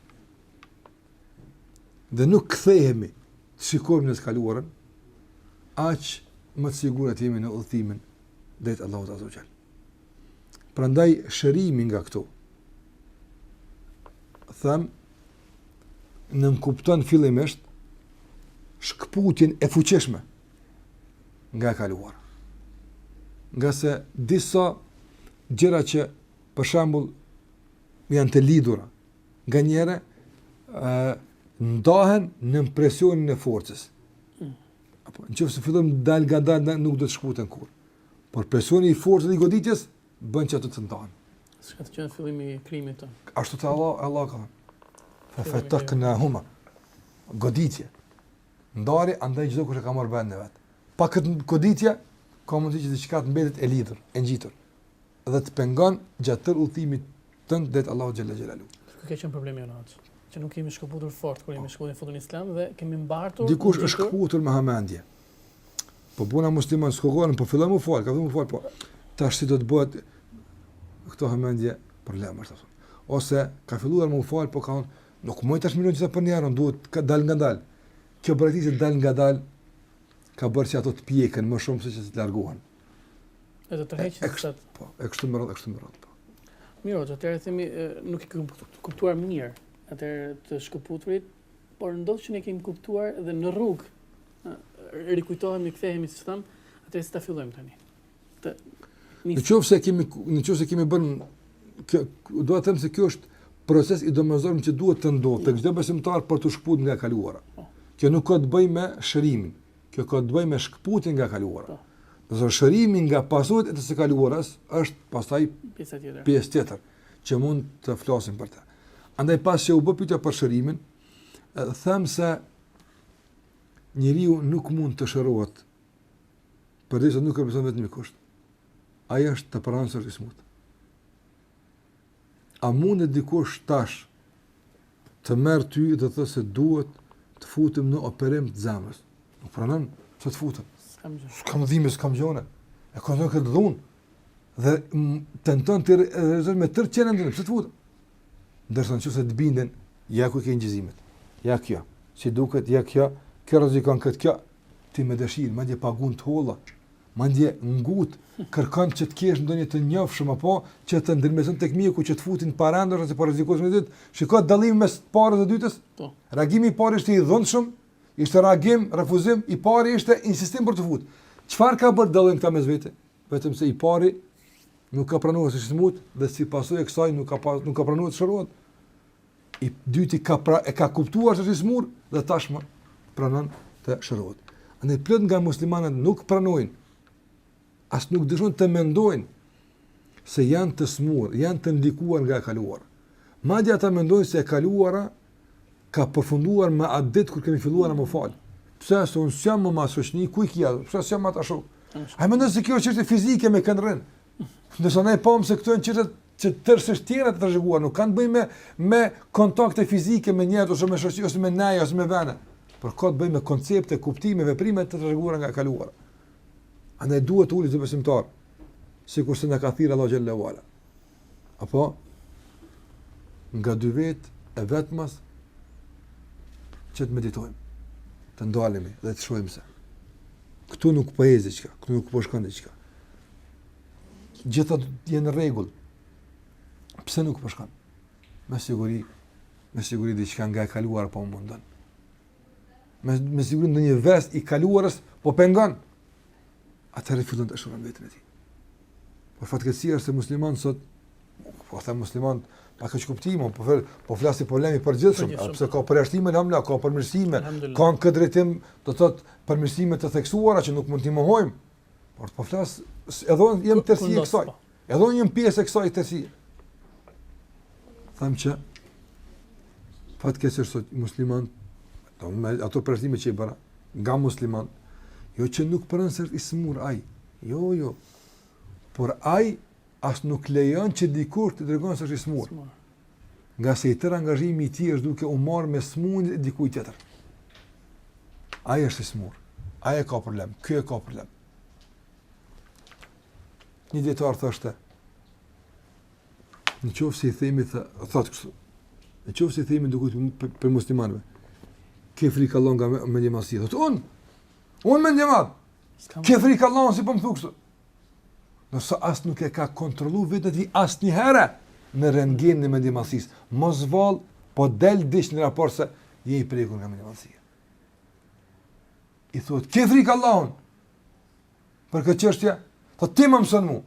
Speaker 2: Dhe nuk kthehemi të shikojmë në të kaluarën, aq më të sigurt jemi në udhëtimin drejt Allahut Azze ue Xhel. Prandaj shërimi nga këtu them nënkupton fillimisht shkëputjen e fuqishme nga e kaluara. Ngase disa gjëra që për shembull janë të lidhura nganjëherë ndahen nën presionin e forcës. Apo në qoftë se fillojmë dalngadalë nuk do të shkputen kurrë. Por presioni i forcës dhe i goditjes bën që ato të ndahen.
Speaker 1: Çka ka qenë fillimi i krijimit të.
Speaker 2: Ashtu të Allah, Allah ka thënë. Fa fataknahuma. Goditje. Ndari, andaj gjithë kush e ka marrë bindjen vetë. Pa këtë goditje, ka mundë që diçka të mbetet e lidur, e ngjitur. Dhe të pengon gjatë tërë udhëtimit tënd te Allahu Xhel-le Xhelaluhu.
Speaker 1: Ku ka qenë problemi e në haqë? Që nuk jemi shkëputur fort, kur jemi shkëputur në fenë islame dhe kemi mbartur...
Speaker 2: Dikush është shkëputur me hamendje. Po u bëna musliman si ka qenë, po filloj me u fal, kam me u fal, po tash si do të bëhet këto hamendje problem është thonë. Ose ka filluar me u fal, po ka thënë nuk mund tash me i lënë gjithë për një herë, duhet dalngadalë. Kjo braktisje dalngadalë ka bërë që ato të piqen më shumë se që të largohen.
Speaker 1: E do të tërheqin
Speaker 2: e kështu. Po, e kështu me radhë, e kështu me radhë. Po.
Speaker 1: Mirë, do të themi nuk e kemi kuptuar mirë atë të shkëputurit, por ndodh që ne kemi kuptuar dhe në rrugë rikujtohemi, kthehemi siç thamë, atëherë si ta fillojmë tani. Të
Speaker 2: Në qoftë se kemi në qoftë se kemi bërë këtë do të them se kjo është proces i domosdoshëm që duhet të ndodhë tek çdo besimtar për t'u shkëputur nga e kaluara.
Speaker 1: Po.
Speaker 2: Kjo nuk ka të bëjë me shërimin. Kjo ka të bëjë me shkëputjen nga e kaluara.
Speaker 1: Po.
Speaker 2: Domethënë shërimi nga pasojat e së kaluarës është pastaj
Speaker 1: pjesa tjetër.
Speaker 2: Pjesë tjetër që mund të flasim për të. Andaj pasi që u bë pyetja për shërimin, them se njeriu nuk mund të shërohet përderisa nuk e plotëson vetëm një kusht. Ai është ta pranon se është i smut. A mundet dikush tash të merr ty dhe të thotë se duhet të futem në operim të zemrës? Nuk pranon, pse të futem.
Speaker 1: S'kam gjë.
Speaker 2: S'kam dhimbje, s'kam gjë. E konsideron këtë dhunë dhe tenton të refuzojë me tërë qenien pse të futem? Ndërsa nëse të bindin, ja ku i ke inçizimet, ja kjo, si duket, ja kjo, kjo rrezikon këtë kjo, ti me dëshirë, madje paguan të holla, madje ngutesh, kërkon që të kesh ndonjë të njofshëm, apo që të ndërmjetëson te mjeku që të futin pa rend, se po rrezikohesh me ditë, çka dallon mes parës dhe dytës,
Speaker 1: po.
Speaker 2: reagimi i parë ishte i dhunshëm, ishte reagim, refuzim, i parë ishte insistim për t'u fut. Çfarë ka bërë dallim këta mes vete? Vetëm se i pari nuk ka pranuar se është i smut dhe si pasojë e kësaj nuk ka pas, nuk ka pranuar të shërohet. I dyti ka pra, e ka kuptuar se është i smur dhe tashmë pranon të shërohet. Andaj plot nga muslimanët nuk pranojnë as nuk dëshirojnë të mendojnë se janë të smur, janë të ndikuar nga e kaluara. Madje ata mendojnë se e kaluara ka përfunduar me atë ditë kur kemi filluar më fal. Pse se unë s'jam më ma shoqni, ku i kam, pse s'jam me ta shok. Ai mendon se kjo është çështje fizike me kon rrin. Ndërsa ne pam se këto janë çështje tërësisht tjera të trashëguar, nuk kanë të bëjë me me kontakte fizike me njerëz ose me shoqëri ose me ndeja ose me vende. Por ka të bëjë me koncepte, kuptime, veprime të trashëguara nga e kaluara. Andaj duhet të ulet besimtari, sikur se na ka thirrë Allahu xhel-le ue ala. apo nga dy vetë e vetmas që të meditojmë, të ndalemi dhe të shohim se. Këtu nuk po ec diçka, këtu nuk po shkon diçka. Gjitha janë rregull, pse nuk po shkëndi? Me siguri, me siguri diçka nga e kaluar po më mundën. me, me siguri ndonjë ves i kaluarës, po pengon, atëherë fillon ta shëron vetën e tij. Por fatkeqësia është se muslimani sot, po them muslimani, pra këtë kuptim, po, fel, po flas si problem i
Speaker 1: përgjithshëm,
Speaker 2: se ka përjashtime, elhamdulilah, ka përmirësime, ka në këtë drejtim, do të thotë përmirësime të theksuara që nuk mund t'i mohojmë, Por të po flas, edhe unë jam tërsi
Speaker 1: i
Speaker 2: kësaj.
Speaker 1: Po.
Speaker 2: Edhe unë jam pjesë e kësaj tërësie. Thamë që, fatkeqësisht sot muslimani, ato, ato përjashtime që i bëra, nga musliman, jo që nuk pranon se është i smurë, ai, jo, jo, por ai, as nuk lejon që dikush t'i tregon se është i smurë. ngase i tërë angazhimi i tij është duke u marrë me sëmundjet e dikujt tjetër. Ai është i smur. Ai e ka problem, ky e ka problem. Një dietar thoshte, në qoftë se i themi të thotë kështu. Në qoftë se i themi dikujt prej, prej muslimanëve, ke frikë Allahun nga mendjemadhësia. Thotë un. Un
Speaker 1: mendjemadh.
Speaker 2: Ke frikë Allahun si po më thu kështu. Ngase as nuk e ka kontrollu vetën e tij asnjëherë në rentgenin e mendjemadhësisë, mos vallë po del diç në raport se je i prekur nga mendjemadhësia. I thotë, ke frikë Allahun? Për këtë çështje, thotë ti më mëson mu.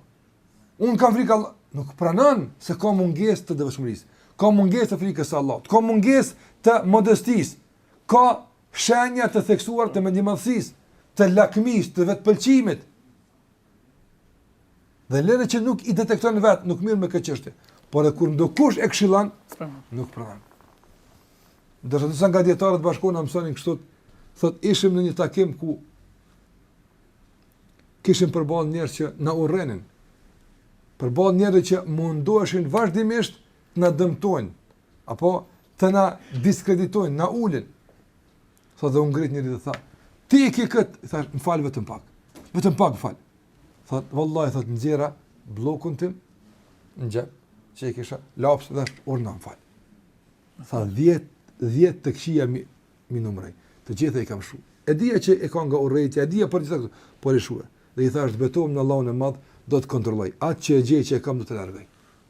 Speaker 2: Unë kam frikë Allah, nuk pranon se ka mungesë të devotshmërisë, ka mungesë të frikës së Allahut, ka mungesë të modestisë, ka Shenja të theksuara të mendjemadhësisë, të lakmisë, të vetëpëlqimit. Dhe lëre që nuk i detekton vetë, nuk mirret me këtë çështje. Por edhe kur ndokush e
Speaker 1: këshillon,
Speaker 2: nuk pranon. Ndërsa disa nga dijetarët bashkëkohorë na mësonin kështu, thotë ishim në një takim ku kishim përballë njerëz që na urrenin. Përballë njerëz që mundoheshin vazhdimisht të na dëmtojnë, Apo të na diskreditojnë, na ulin. Tha dhe u ngrit njëri dhe tha, ti e ki këtë, i thashë, më fal vetëm pak, vetëm pak më fal. Tha, vëlla, tha e nxora, bllokun tim, në xhep, që i kisha, laps dhe thashë, urdhëro më fal. Tha, dhjetë, dhjetë të këshia m'i, m'i numëroi, të gjitha i kam shkru. E dija që e ka nga urrejtja, e dija për gjithë, por i shkruva. Dhe i thashë, të betohem në Allahun e madh, do t'i kontrolloj, atë që e gjej që e kam do ta largoj.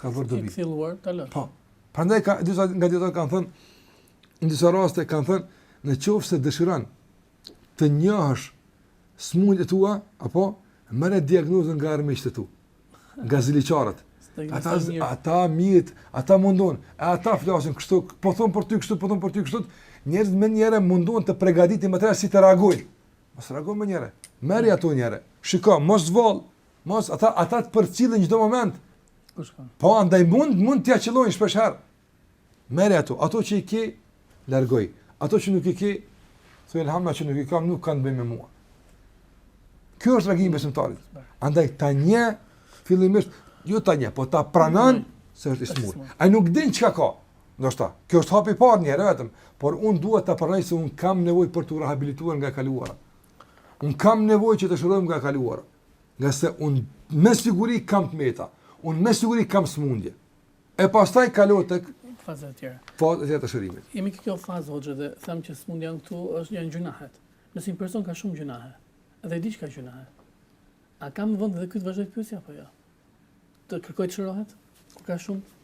Speaker 2: ka bërë dobi. Filluar ta
Speaker 1: lësh.
Speaker 2: Po. Prandaj ka disa nga dijetarët kanë thënë në disa raste kanë thënë në qoftë se dëshiron të njohësh sëmundjet e tua apo merr diagnozën nga armiqtë e tu, nga ziliqarët. Ata
Speaker 1: ata mirë,
Speaker 2: ata mundohen, e ata flasin kështu, po thon për ty kështu, po thon për ty kështu, njerëz menjëherë mundohen të përgatiten më tepër si të reagojnë. Mos reago menjëherë. Merri ato njëherë. Shikoji, mos vallë, Mos ata ata të përcjellin çdo moment. Prandaj mund mund t'ia qellojnë shpesh herë. Merri ato, ato që i ke largoji. Ato që nuk i ke, thuaj elhamdulilah që nuk i kam, nuk kanë të bëjnë me mua. Ky është reagimi i besimtarit. Andaj ta njeh fillimisht jo ta njeh, po ta pranon se është i
Speaker 1: sëmurë.
Speaker 2: Ai nuk din çka ka. Ndoshta, kjo është hapi i parë njëherë vetëm, por unë duhet ta pranoj se unë kam nevojë për t'u rehabilituar nga e kaluara. Unë kam nevojë që të shërohem nga e kaluara, ngase unë me siguri kam të meta, unë me siguri kam sëmundje. E pastaj kalohet
Speaker 1: te fazat tjera.
Speaker 2: Fazat tjera të shërimit.
Speaker 1: Jemi te kjo fazë, hoxhë, dhe thamë që së janë këtu, është janë gjynahet. Nëse një person ka shumë gjynahe, dhe di që ka gjynahe. A ka vend edhe këtu, vazhdoj pyetjen, apo jo? Ja? Të kërkojë të shërohet, kur ka shumë?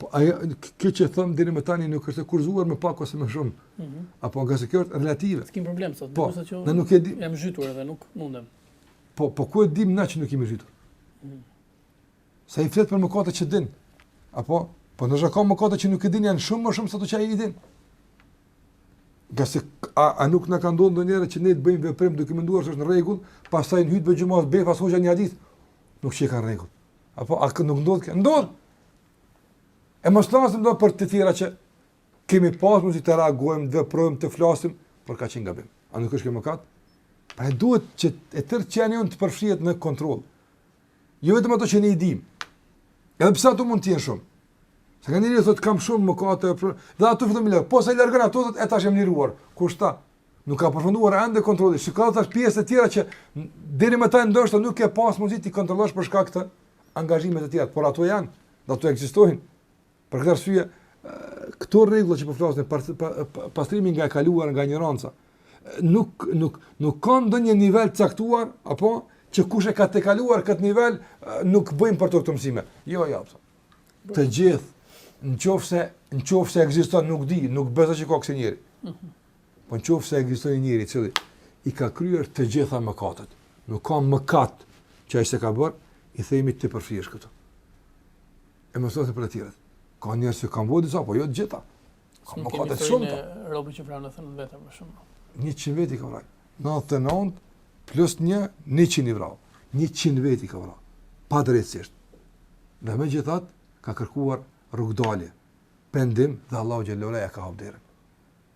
Speaker 2: Po, ajo, kjo që thamë deri më tani nuk është e kufizuar me pak ose me shumë.
Speaker 1: Mm
Speaker 2: -hmm. Apo ngase kjo është relative.
Speaker 1: Se kemi problem, sot.
Speaker 2: Po, ne nuk e di...
Speaker 1: Jam zhytur edhe, nuk mundem.
Speaker 2: Po, po ku e dim na që nuk jemi zhytur?
Speaker 1: Mm
Speaker 2: -hmm. Se ai flet për mëkatet që i din. Apo, po ndoshta ka mëkate që nuk e din janë shumë më shumë se ato që i din. Ngase, a, a nuk na ka ndodhë ndonjëherë që ne të bëjmë veprim duke menduar se është në rregull, pastaj në hytbe xhumasë befas hoxha një hadith, Nuk qenka në rregull. Apo, a nuk ndodh kjo? Ndodh! E mos flasim do për të tjera që kemi pasë mundësi të reagojmë, të veprojmë, të flasim, por ka qenë gabim. A nuk është kjo mëkat? Pra e duhet që e tërë qenia jonë të përfshihet në kontrol. Jo vetëm ato që ne i dim. Edhe pse ato mund të jenë shumë. Se tani njeriu thotë kam shumë mëkate, dhe ato vetëm i lë. Po sa i largon ato, thotë e tash jam liruar. Kush tha? Nuk ka përfunduar ende kontrolli, si ka tash pjesë të tjera që deri më tani ndoshta nuk ke pas mundësi t'i kontrollosh për shkak të angazhimeve të tjera, por ato janë, do të ekzistojnë. Për këtë arsye, këto rregulla që po flasim për pastrimin nga e kaluara nga injoranca, nuk nuk nuk ka ndonjë nivel të caktuar apo që kush e ka tejkaluar këtë nivel nuk bëjnë për të këto mësime. Jo, jo. Të gjithë, në qoftë se, në qoftë se ekziston, nuk di, nuk besoj që ka kësi njeri. Mhm. Po në qoftë se ekziston një njeri i cili i ka kryer të gjitha mëkatet, nuk ka mëkat që ai s'e ka bërë, i themi ti përfshihesh këtu. E më së të flasim për të tjerët. Ka njerëz që kanë bo disa, po jo të gjitha. Ka
Speaker 1: mëkatet
Speaker 2: shumë të.
Speaker 1: Robi që vrau nëntëdhjetenëntë veta, më shumë.
Speaker 2: Njëqind veta i ka vra. Nëntëdhjetenëntë, plus një, njëqind i vrau. Njëqind veta i ka vra. Padrejtësisht. Dhe megjithatë, ka kërkuar rrugëdalje, pendim dhe Allahu xhele ia ka hapë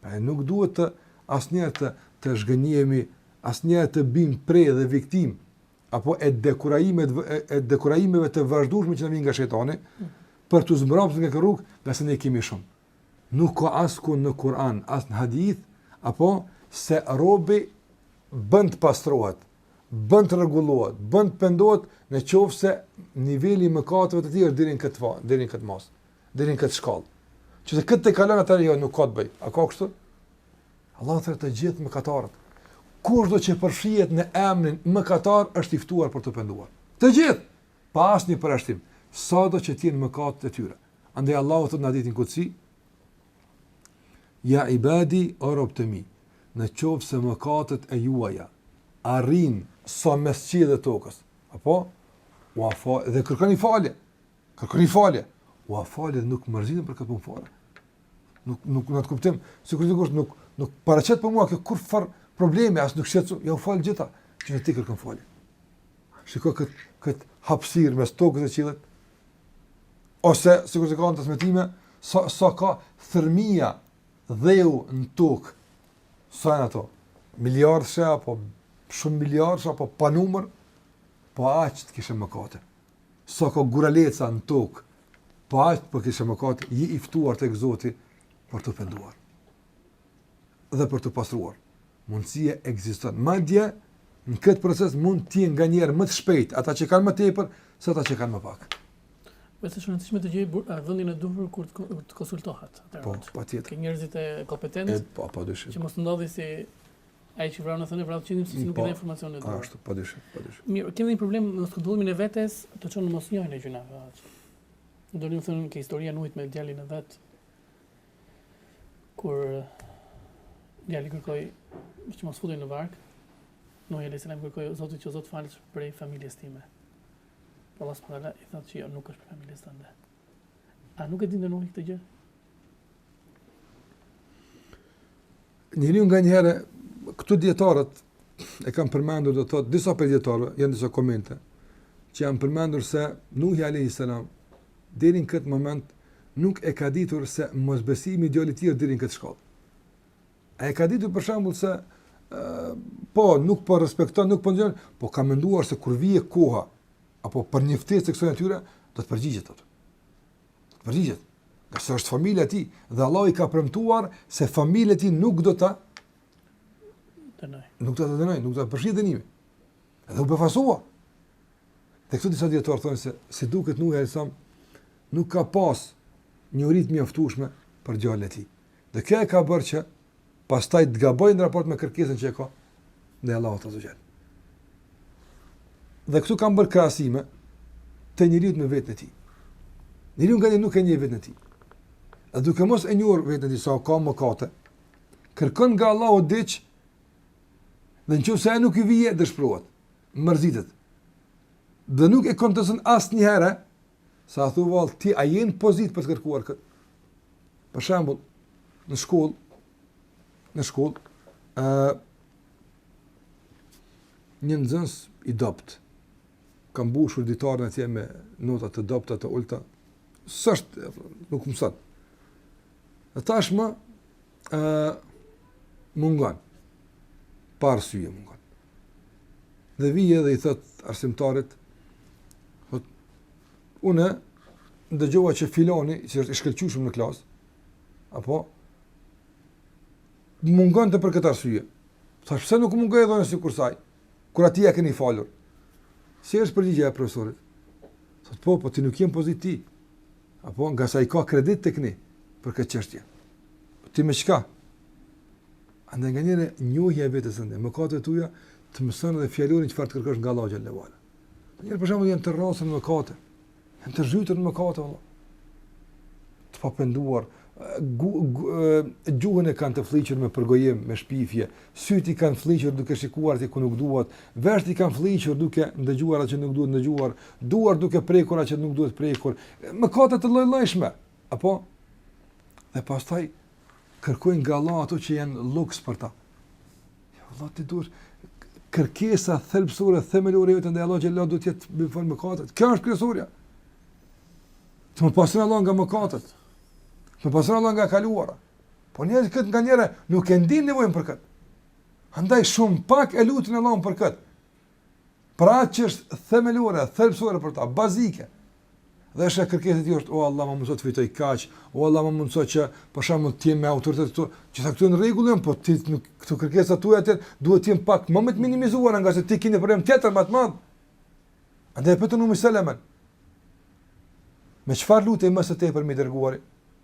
Speaker 2: Pra nuk duhet asnjëherë të të zhgënjehemi, asnjëherë të bijmë pre dhe viktimë apo e dekurajime e dekurajimeve të vazhdueshme që na vijnë nga shejtani për të zmbrapsë nga kjo rrugë, ngase ne kemi shumë. Nuk ka askund në Kur'an, as në hadith, apo se robi bën të pastrohet, bën të rregullohet, bën të pendohet në qoftë se niveli i mëkateve të tij është deri në këtë, deri në këtë masë. deri në këtë shkallë. Qofse këtë e tejkalon atëherë jo nuk ka teube. A ka kështu? Allahu thërret të gjithë mëkatarët. Kushdo që përfshihet në emrin mëkatar është i ftuar për t'u penduar. Të gjithë, pa asnjë përjashtim, sado që të jenë mëkatet e tyre. Andaj Allahu thotë në hadithin kudsi: Ja ibadi o robtë e mi, në qoftë se mëkatet e juaja arrijnë sa mes qiellit dhe tokës. Apo? Ua fal, dhe kërkoni falje. Kërkoni falje. Ua fali e nuk mërzitem për këtë punë fare. Nuk nuk nuk kuptim, sikur dikush nuk nuk paraqet për mua kjo kurrfarë problemi as nuk shqetësohem, ja ua fal të gjitha, që ti kërkon falje. Shikoje kët kët hapësirë mes tokës e qiellit. Ose sikur te këto transmetime, sa sa ka thërrmija dheu në tokë. Sa janë ato? Miliarda apo shumë miliarda apo pa numër? Po aq të kishe mëkate. sa ka guraleca në tokë, po aq po kishe mëkate, je i ftuar tek Zoti për t'u penduar dhe për t'u pastruar. Mundësia ekziston. Madje në këtë proces mund të jenë nganjëherë më të shpejtë ata që kanë më tepër se ata që kanë më pak.
Speaker 1: Vetëm është e rëndësishme të gjejë vendin e duhur kur të konsultohet.
Speaker 2: Po, patjetër.
Speaker 1: Te njerëzit kompetentë.
Speaker 2: Po, pa dyshim.
Speaker 1: Që mos të ndodhë si Ai që vrau nëntëdhjetë e nëntë vrau të qindtin sepse nuk i dha informacionet e duhura.
Speaker 2: Ashtu, pa dyshim, pa dyshim.
Speaker 1: Mirë, kemi një problem në zbulimin e vetes, të çon në mosnjohjen e gjynahut. Do të thotë ke historia e Nuhut me djalin e vet. Kur djali kërkoi që mos futej në barkë, Nuhi alejhi selam i kërkoi Zotit që Zot fale se është prej familjes time. Po Allah subhanahu i thotë që jo, nuk është prej familjes tënde. A nuk e dinte Nuhi këtë gjë?
Speaker 2: Njeriu nganjëherë, këtu dijetarët e kanë përmendur dhe thotë, disa prej dijetarëve, janë disa komente, që janë përmendur se Nuhi a.s. deri në këtë moment, nuk e ka ditur se mosbesimi i djalit të tij është deri në këtë shkallë. Ai e ka ditur për shembull se, uh, po, nuk po respekton, nuk po ndjek, po ka menduar se kur vjen koha, apo për një ftesë të kësaj natyre, do të përgjigjet ai. Do të përgjigjet. Ngase është familja e tij dhe Allahu i ka premtuar se familjen e tij nuk do ta
Speaker 1: dënojë.
Speaker 2: Nuk do ta dënojë, nuk do ta përfshijë dënimi. Dhe u befasua. Dhe këtu disa dijetarë thonë se si duket Nuhi alejhi selam, nuk ka pas njohuri të mjaftueshme për djalin e tij. Dhe kjo e ka bërë që pastaj të gabojë në raport me kërkesën që e ka ndaj Allahut azze ve xhel. Dhe këtu kanë bërë krahasime te njeriu me veten e tij. Njeriu nganjëherë nuk e njeh veten e tij. Dhe duke mos e njohur veten e tij se sa ka mëkate, kërkon nga Allahu diç dhe në qoftë se nuk i vjen, dëshpërohet, mërzitet. Dhe nuk e konteston asnjëherë, Se a thua vallë ti a je në pozitë për të kërkuar këtë? Për shembull, në shkollë, në shkollë, ë një nxënës i dobët ka mbushur ditarin atje me nota të dobëta, të ulëta. S'është, nuk mëson. Dhe tashmë ë mungon. Pa arsye mungon. Dhe vjen dhe i thotë arsimtarit, thotë, unë ndëgjova që filani, që është i shkëlqyeshëm në klasë, apo, mungonte për këtë arsye. Thashë, pse nuk mungoj edhe unë sikurse ai? Tha, Kur atij ia keni falur. Si është përgjigja e profesorit? Thotë po, po ti nuk je në pozitë të tij. Apo ngase ai ka kredit tek ne për këtë çështje. Po ti me çka? Andaj nganjëherë njohja e vetes dhe mëkatet e tua të mëson edhe fjalorin çfarë të kërkosh nga Allahu xhele ve ala. Njerëzit për shembull janë të rrasur në mëkate, Në të zhytur në mëkate, Allah. Të papenduar, gjuhën e kanë të fëlliqur me përgojim, me shpifje, sytë i kanë fëlliqur duke shikuar aty ku nuk duhet, veshët i kanë fëlliqur duke ndëgjuar atë që nuk duhet ndëgjuar, duart duke prekur atë që nuk duhet prekur, mëkate të llojllojshme, apo? Dhe pastaj, kërkojnë nga Allahu ato që janë luks për ta. Ja Allah ti duhet kërkesa thelbësore themelore jote ndaj Allahut xhelle ala duhet të jetë m'i fal mëkatet. Kjo është kryesorja. Të më pastron Allahu nga mëkatet. Të më pastron Allahu nga e kaluara. Po njerëzit këtë nganjëherë nuk e ndijnë nevojën për këtë. Andaj shumë pak e lutin Allahun për këtë. Pra që është themelore, thelbësore për ta, bazike. Dhe shpesh kërkesat i është, o Allah, më mundëso të fitoj kaq, o Allah, më mundëso që për shembull të jem me autoritet këtu, që s'ka, këto në rregull janë, po këto, këto kërkesat e tjera duhet të jenë pak më më të minimizuara, ngase ti ke një problem tjetër më të madh. Andaj e pyetën Ummu Selemen. Me çfarë lutej më së tepërmi i dërguari?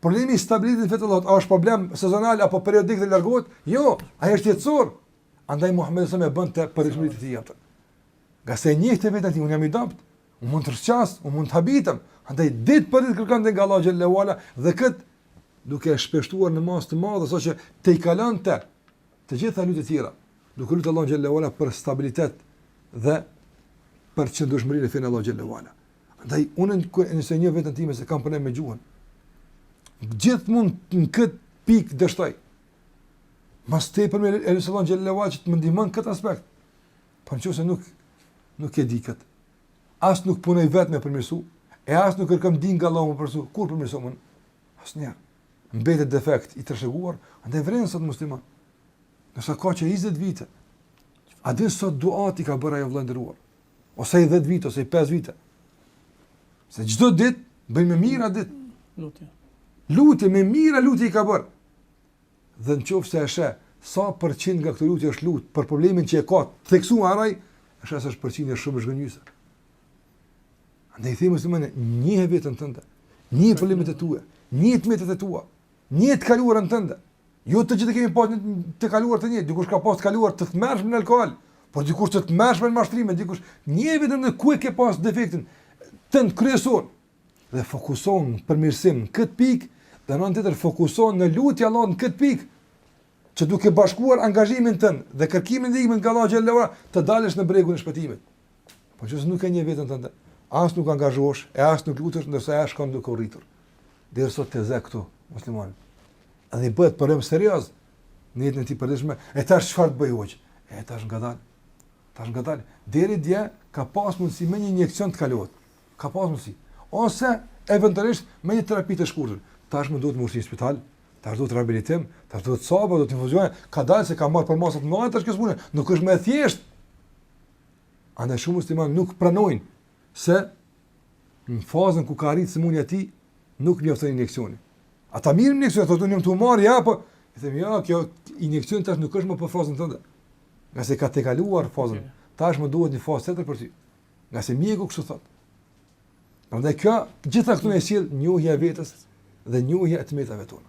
Speaker 2: Problemi i stabilitetit fe të Allahut, a është problem sezonal apo periodik dhe largohet? Jo, ai është jetësor. Andaj Muhamedi s.a.v.s. e bënte përgjithmonë të tij atë. Ngase e njihte veten e tij unë jam i dobët, unë mund të rrëshqas, unë mund të habitem. Andaj ditë për ditë kërkonte nga Allahu xhelle ve ala dhe këtë duke e shpeshtuar në masë të madhe saqë tejkalonte Të gjitha lutjet e tjera, duke lutur Allahun xhelle ve ala për stabilitet dhe për qëndrueshmëri në fenë e Allahut xhelle ve ala. Andaj unë kur, nëse e njoh veten time se kam problem me gjuhën. Gjithmonë në kët pik dështoj. Më së tepërmi e lus Allahun xhelle ve ala që të më ndihmon në kët aspekt. Po nëse nuk nuk e di kët. As nuk punoj vet me u përmirësu, e as nuk kërkoj ndihmë nga Allahu me u përmirësu. Kur përmirësohem? Asnjëherë. Mbetet defekt i trashëguar, andaj vëren sot musliman. Disa ka që 20 vite. Ai deri sot dua i ka bërë ai, o vëlla i nderuar. Ose i 10 vite ose i 5 vite. Se çdo ditë bëjnë mijëra ditë.
Speaker 1: Lutje.
Speaker 2: Lutje me mijëra lutje i ka bërë. Dhe në qoftë se e sheh, sa përqind nga këto lutje është lutë për problemin që e ka të theksuar ai, e sheh se është përqindje shumë zhgënjyese. Andaj themi se, domethënë, njihe veten tënde, njihi problemet e tua, njihi të metat e tua, njihe të kaluarën tënde. Jo të gjithë kemi pas një të kaluar të njëjtë, dikush ka pas të kaluar të tmerrshme në alkool, por dikush të tmerrshme në mashtrime, dikush, njihe veten ku e ke pas defektin tënd kryesor. Dhe fokusohu në përmirësim në këtë pikë, dhe në anën tjetër fokusohu në lutje Allahut në këtë pikë, që duke bashkuar angazhimin tënd dhe kërkimin e ndihmës nga Allahu xhelle ve ala, të dalësh në bregun e shpëtimit. Po qe se nuk e njeh veten tënde, as nuk angazhohesh, e as nuk lutesh, ndërsa ajo shkon duke u rritur. Dhe sot të zekë këtu, muslimani. Edhe i bëhet problem serios, në jetën e tij të përditshme, e tash çfarë të bëj hoxhë? E tash ngadalë, tash ngadalë. Deri dje, ka pas mundësi me një injeksion të kalohet. Ka pas mundësi. Ose, eventualisht, me një terapi të shkurtër. Tash më duhet me u shtri në spital, tash duhet rehabilitim, tash duhet sabër, duhet infuzione. Kadalë se ka marrë përmasa të mëdha tash kjo sëmundje. Nuk është më e thjeshtë. Andaj shumë musliman nuk pranojnë se në fazën ku ka arritë sëmundja e tij nuk mjafton injeksioni. A ta marr injeksionin, thotë unë dua ta marr, jo po i them jo kjo injeksioni tash nuk është më për fazën tënde. Ngase ka tejkaluar fazën. Tash më duhet një fazë tjetër për ty. Ngase mjeku kështu thotë. Prandaj të gjitha këto e sjell njohja e vetes dhe njohja e të metave tona.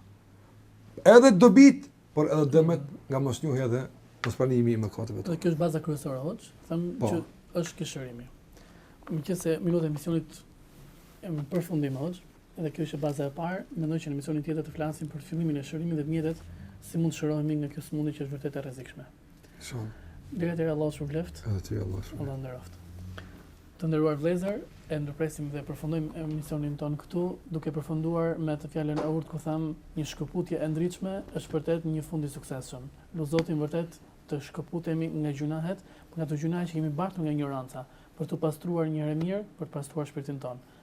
Speaker 2: Edhe dobitë, por edhe dëmet nga mosnjohja dhe mospranimi i mëkateve
Speaker 1: tona. Kjo është baza kryesore hoxhë, them po. që është ky shërimi. Meqenëse minutat e emisionit jemi në përfundim hoxhë, edhe kjo është baza e parë, mendoj që në emisionin tjetër të flasim për fillimin e shërimit dhe mjetet si mund të shërohemi nga kjo sëmundje që është vërtet e rrezikshme.
Speaker 2: Shumë.
Speaker 1: Dhe atëherë Allahu të shpërbleftë.
Speaker 2: Edhe ty Allahu të
Speaker 1: shpërbleftë. Allahu të nderoftë. Të nderuar vëllezër, e ndërpresim dhe përfundojmë emisionin tonë këtu, duke përfunduar me atë fjalën e urtë ku thamë një shkëputje e ndritshme është vërtet një fund i suksesshëm. Lus Zotin vërtet të shkëputemi nga gjynahet, nga ato gjynahe që kemi bartur nga injoranca, për t'u pastruar një herë e mirë, për të pastruar shpirtin tonë.